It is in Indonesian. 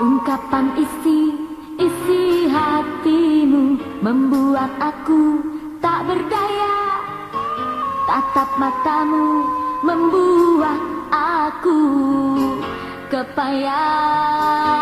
Ungkapan isi, isi hatimu Membuat aku tak berdaya. Tatap matamu membuat aku kepayang